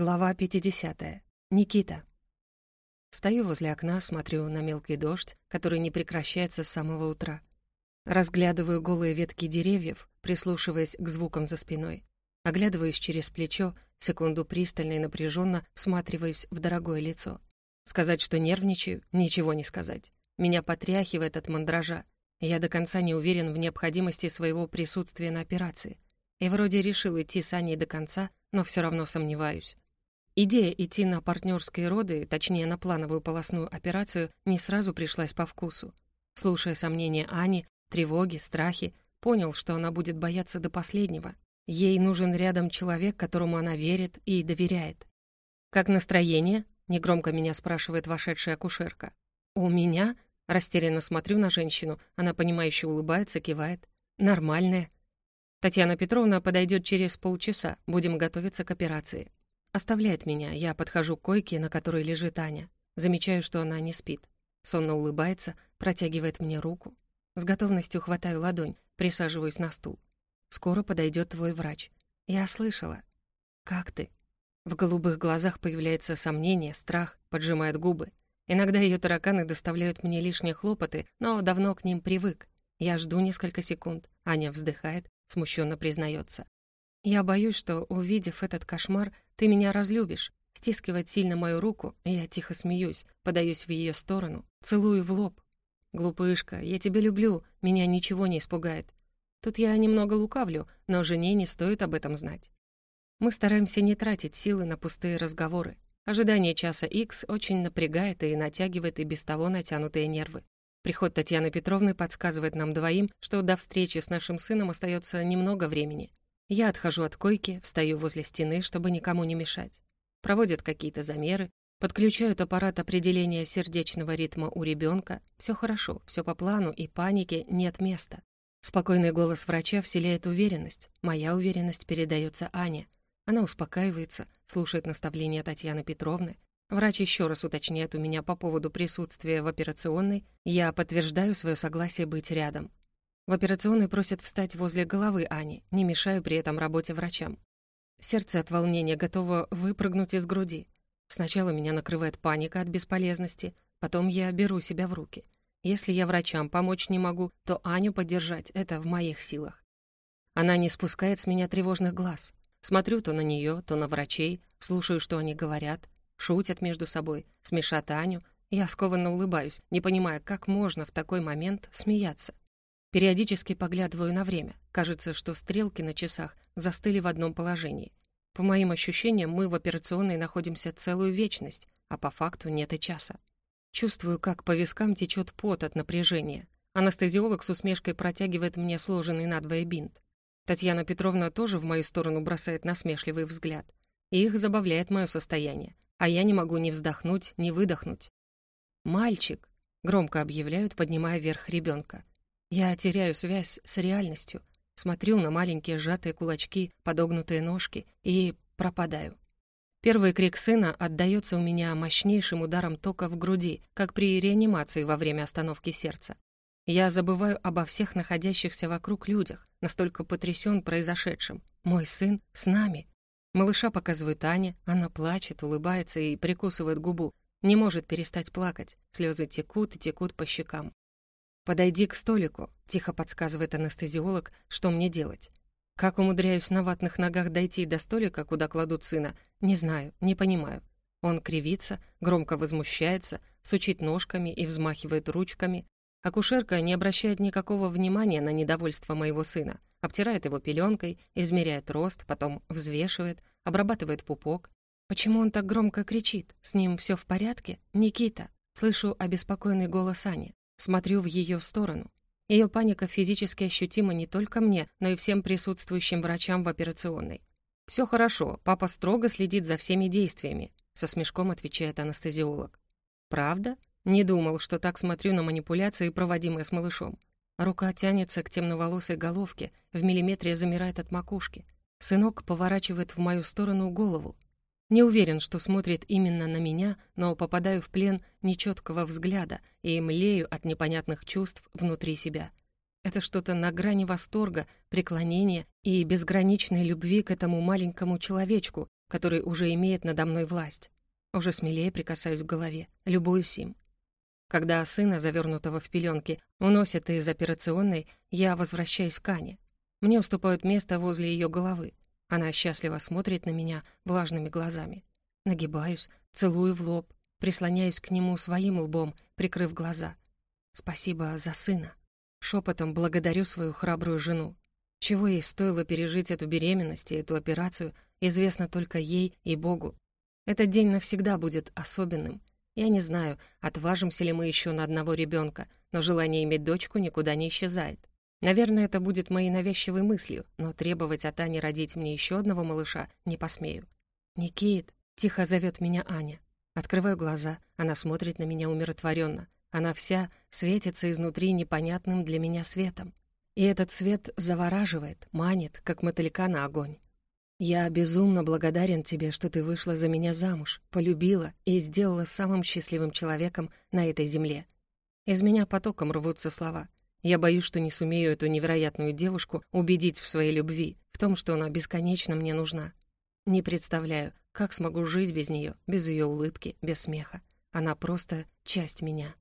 Глава 50. Никита. Стою возле окна, смотрю на мелкий дождь, который не прекращается с самого утра. Разглядываю голые ветки деревьев, прислушиваясь к звукам за спиной. Оглядываюсь через плечо, секунду пристально и напряженно всматриваюсь в дорогое лицо. Сказать, что нервничаю, ничего не сказать. Меня потряхивает от мандража. Я до конца не уверен в необходимости своего присутствия на операции. И вроде решил идти с Аней до конца, но все равно сомневаюсь. Идея идти на партнерские роды, точнее на плановую полостную операцию, не сразу пришлась по вкусу. Слушая сомнения Ани, тревоги, страхи, понял, что она будет бояться до последнего. Ей нужен рядом человек, которому она верит и доверяет. «Как настроение?» — негромко меня спрашивает вошедшая акушерка. «У меня?» — растерянно смотрю на женщину, она понимающе улыбается, кивает. «Нормальное». Татьяна Петровна подойдет через полчаса, будем готовиться к операции. Оставляет меня, я подхожу к койке, на которой лежит Аня. Замечаю, что она не спит. Сонно улыбается, протягивает мне руку. С готовностью хватаю ладонь, присаживаюсь на стул. Скоро подойдет твой врач. Я слышала. Как ты? В голубых глазах появляется сомнение, страх, поджимает губы. Иногда ее тараканы доставляют мне лишние хлопоты, но давно к ним привык. Я жду несколько секунд. Аня вздыхает, смущенно признается. «Я боюсь, что, увидев этот кошмар, ты меня разлюбишь». Стискивает сильно мою руку, я тихо смеюсь, подаюсь в ее сторону, целую в лоб. «Глупышка, я тебя люблю, меня ничего не испугает». Тут я немного лукавлю, но жене не стоит об этом знать. Мы стараемся не тратить силы на пустые разговоры. Ожидание часа X очень напрягает и натягивает и без того натянутые нервы. Приход Татьяны Петровны подсказывает нам двоим, что до встречи с нашим сыном остается немного времени. Я отхожу от койки, встаю возле стены, чтобы никому не мешать. Проводят какие-то замеры, подключают аппарат определения сердечного ритма у ребенка. Все хорошо, все по плану, и панике нет места. Спокойный голос врача вселяет уверенность. Моя уверенность передается Ане. Она успокаивается, слушает наставления Татьяны Петровны, Врач еще раз уточняет у меня по поводу присутствия в операционной. Я подтверждаю свое согласие быть рядом. В операционной просят встать возле головы Ани, не мешаю при этом работе врачам. Сердце от волнения готово выпрыгнуть из груди. Сначала меня накрывает паника от бесполезности, потом я беру себя в руки. Если я врачам помочь не могу, то Аню поддержать — это в моих силах. Она не спускает с меня тревожных глаз. Смотрю то на нее, то на врачей, слушаю, что они говорят, шутят между собой, смешат Аню. Я скованно улыбаюсь, не понимая, как можно в такой момент смеяться. Периодически поглядываю на время. Кажется, что стрелки на часах застыли в одном положении. По моим ощущениям, мы в операционной находимся целую вечность, а по факту нет и часа. Чувствую, как по вискам течет пот от напряжения. Анестезиолог с усмешкой протягивает мне сложенный надвое бинт. Татьяна Петровна тоже в мою сторону бросает насмешливый взгляд. Их забавляет мое состояние а я не могу ни вздохнуть, ни выдохнуть. «Мальчик!» — громко объявляют, поднимая вверх ребенка. Я теряю связь с реальностью, смотрю на маленькие сжатые кулачки, подогнутые ножки и пропадаю. Первый крик сына отдаётся у меня мощнейшим ударом тока в груди, как при реанимации во время остановки сердца. Я забываю обо всех находящихся вокруг людях, настолько потрясен произошедшим. Мой сын с нами. Малыша показывает Аня, она плачет, улыбается и прикусывает губу. Не может перестать плакать, слезы текут и текут по щекам. «Подойди к столику», — тихо подсказывает анестезиолог, что мне делать. Как умудряюсь на ватных ногах дойти до столика, куда кладут сына, не знаю, не понимаю. Он кривится, громко возмущается, сучит ножками и взмахивает ручками. Акушерка не обращает никакого внимания на недовольство моего сына обтирает его пеленкой, измеряет рост, потом взвешивает, обрабатывает пупок. Почему он так громко кричит? С ним все в порядке? Никита. Слышу обеспокоенный голос Ани. Смотрю в ее сторону. Ее паника физически ощутима не только мне, но и всем присутствующим врачам в операционной. «Все хорошо, папа строго следит за всеми действиями», со смешком отвечает анестезиолог. «Правда? Не думал, что так смотрю на манипуляции, проводимые с малышом. Рука тянется к темноволосой головке, в миллиметре замирает от макушки. Сынок поворачивает в мою сторону голову. Не уверен, что смотрит именно на меня, но попадаю в плен нечеткого взгляда и млею от непонятных чувств внутри себя. Это что-то на грани восторга, преклонения и безграничной любви к этому маленькому человечку, который уже имеет надо мной власть. Уже смелее прикасаюсь к голове, любуюсь им. Когда сына, завернутого в пеленки, уносят из операционной, я возвращаюсь к Ане. Мне уступают место возле ее головы. Она счастливо смотрит на меня влажными глазами. Нагибаюсь, целую в лоб, прислоняюсь к нему своим лбом, прикрыв глаза. Спасибо за сына. Шепотом благодарю свою храбрую жену. Чего ей стоило пережить эту беременность и эту операцию, известно только ей и Богу. Этот день навсегда будет особенным, я не знаю, отважимся ли мы еще на одного ребенка, но желание иметь дочку никуда не исчезает. Наверное, это будет моей навязчивой мыслью, но требовать от Ани родить мне еще одного малыша не посмею. «Никит!» — тихо зовет меня Аня. Открываю глаза, она смотрит на меня умиротворенно. Она вся светится изнутри непонятным для меня светом. И этот свет завораживает, манит, как мотылька на огонь. «Я безумно благодарен тебе, что ты вышла за меня замуж, полюбила и сделала самым счастливым человеком на этой земле». Из меня потоком рвутся слова. Я боюсь, что не сумею эту невероятную девушку убедить в своей любви, в том, что она бесконечно мне нужна. Не представляю, как смогу жить без нее, без ее улыбки, без смеха. Она просто часть меня.